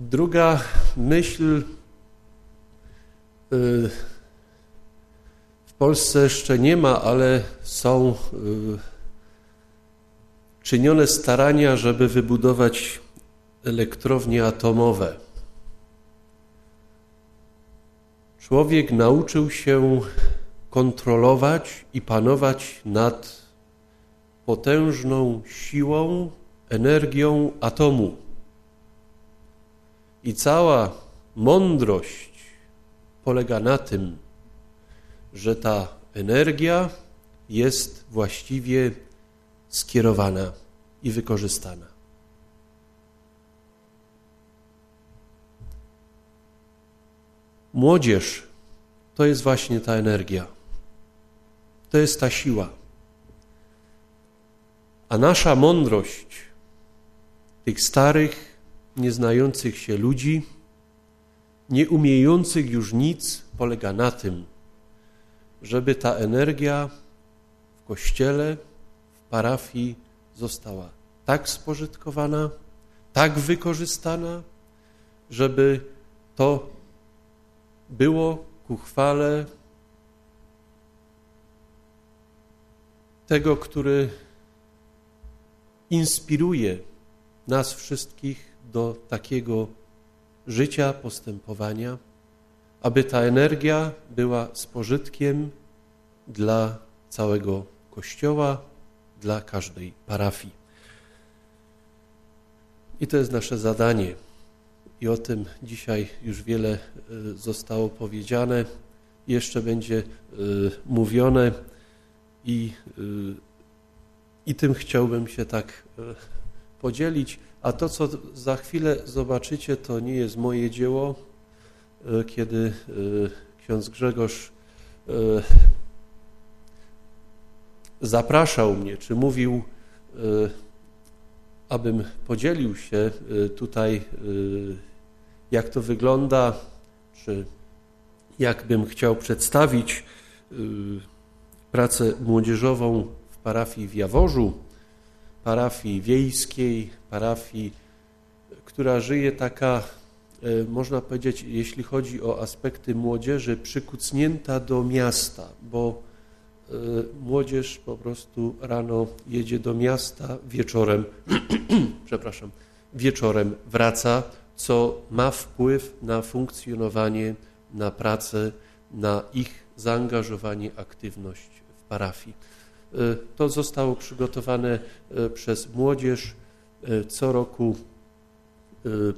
Druga myśl y, w Polsce jeszcze nie ma, ale są y, czynione starania, żeby wybudować elektrownie atomowe. Człowiek nauczył się kontrolować i panować nad potężną siłą, energią atomu. I cała mądrość polega na tym, że ta energia jest właściwie skierowana i wykorzystana. Młodzież to jest właśnie ta energia. To jest ta siła. A nasza mądrość tych starych, nieznających się ludzi, nie umiejących już nic, polega na tym, żeby ta energia w kościele, w parafii została tak spożytkowana, tak wykorzystana, żeby to było ku chwale tego, który inspiruje nas wszystkich do takiego życia, postępowania, aby ta energia była spożytkiem dla całego Kościoła, dla każdej parafii. I to jest nasze zadanie. I o tym dzisiaj już wiele e, zostało powiedziane, jeszcze będzie e, mówione i, e, i tym chciałbym się tak podzielić. A to, co za chwilę zobaczycie, to nie jest moje dzieło. Kiedy ksiądz Grzegorz zapraszał mnie, czy mówił, abym podzielił się tutaj jak to wygląda, czy jak bym chciał przedstawić pracę młodzieżową w parafii w Jaworzu, parafii wiejskiej, parafii, która żyje taka, y, można powiedzieć, jeśli chodzi o aspekty młodzieży, przykucnięta do miasta, bo y, młodzież po prostu rano jedzie do miasta, wieczorem, przepraszam, wieczorem wraca co ma wpływ na funkcjonowanie, na pracę, na ich zaangażowanie, aktywność w parafii. E, to zostało przygotowane e, przez młodzież. E, co roku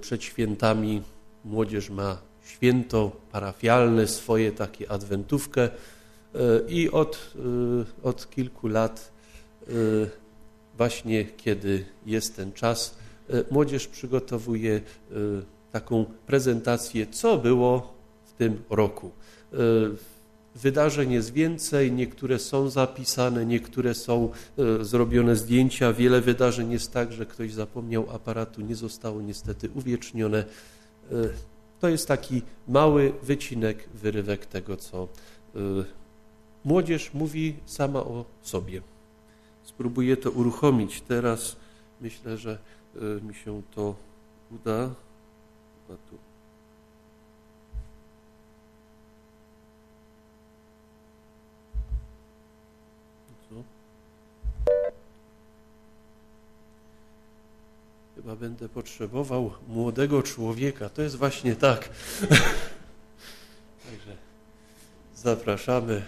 przed świętami młodzież ma święto parafialne, swoje takie adwentówkę i od, od kilku lat właśnie kiedy jest ten czas, młodzież przygotowuje taką prezentację, co było w tym roku. E, wydarzeń jest więcej, niektóre są zapisane, niektóre są zrobione zdjęcia. Wiele wydarzeń jest tak, że ktoś zapomniał aparatu, nie zostało niestety uwiecznione. To jest taki mały wycinek, wyrywek tego, co młodzież mówi sama o sobie. Spróbuję to uruchomić. Teraz myślę, że E, mi się to uda. Chyba tu. Chyba będę potrzebował młodego człowieka. To jest właśnie tak. Także zapraszamy.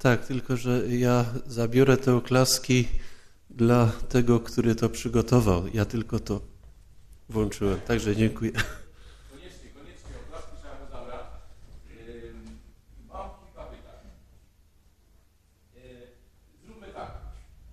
Tak, tylko że ja zabiorę te oklaski dla tego, który to przygotował. Ja tylko to włączyłem. Także dziękuję.